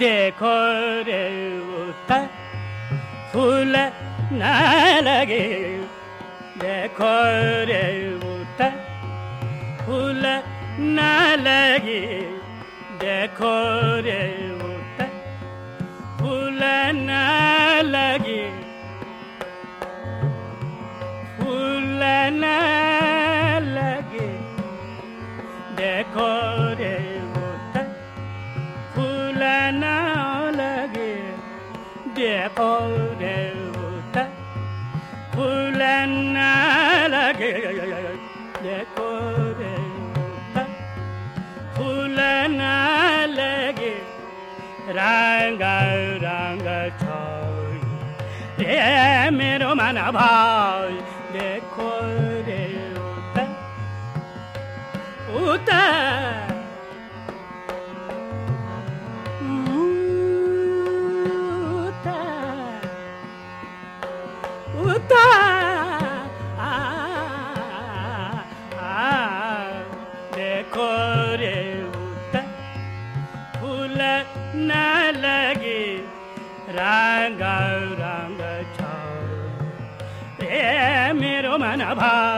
decore utta fula nalage decore utta fula nalage decore utta fula nalage de korelta Kulenna la de korelta Kulenna choy Uta. Bye.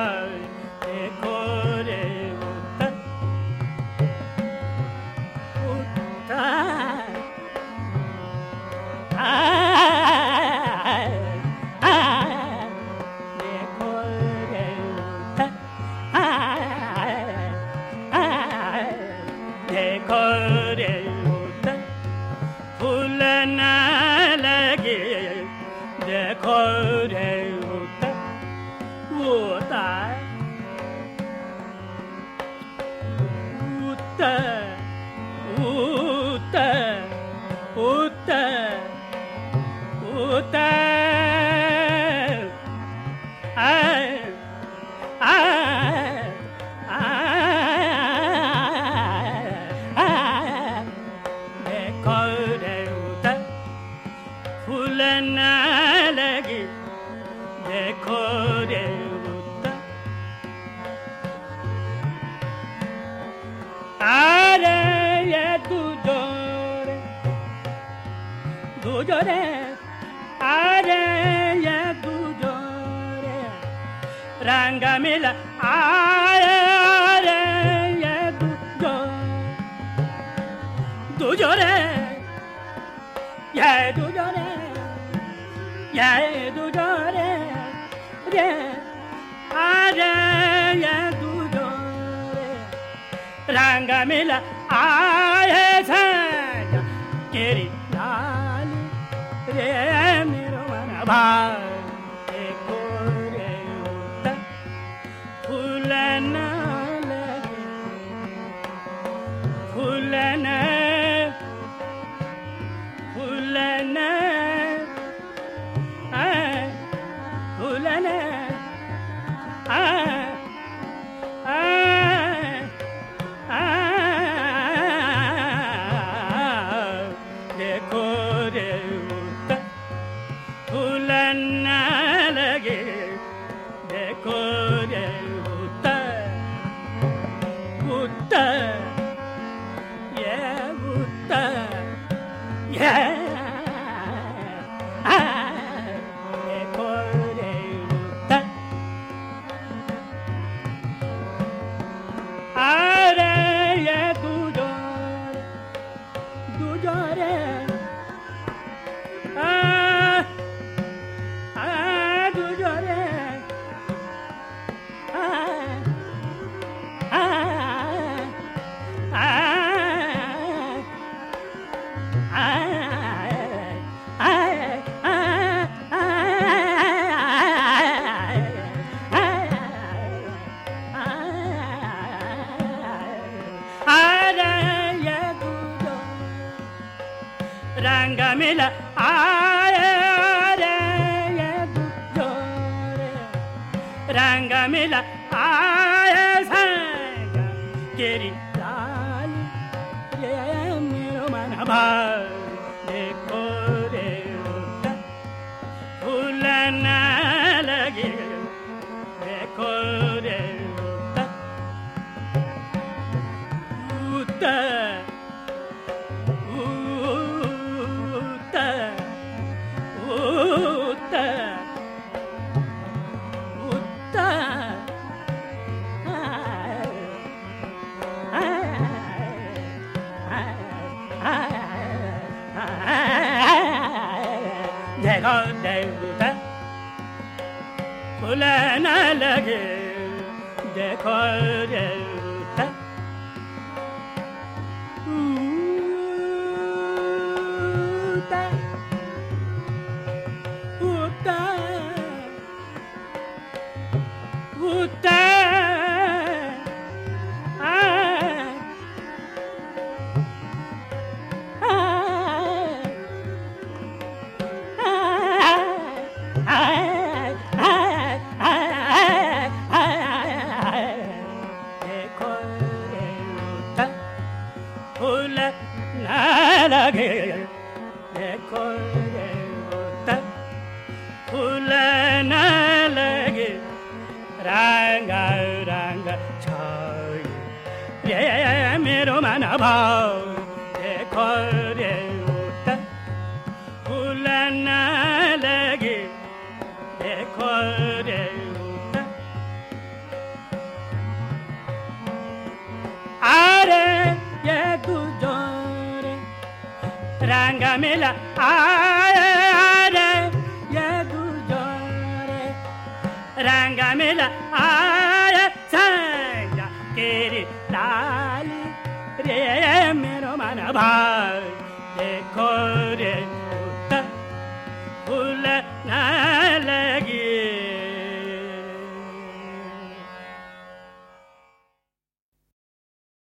나락이 내 거래 웃다 아래에 두절에 두절에 아래에 두절에 랑가밀라 아래에 두절 두절에 예 두절에 ye du do re re a re ye du do re ranga mila a he sa ya kiri lal re miro mana bhag Good. corel రంగమిల రంగమిల ఆయ గిరి lege de korelta uta uta uta भाव देखो रे उतर फूलन लगे देखो रे उतर अरे ये तू जो रे रंग मिला अरे ये तू जो रे रंग मिला bye.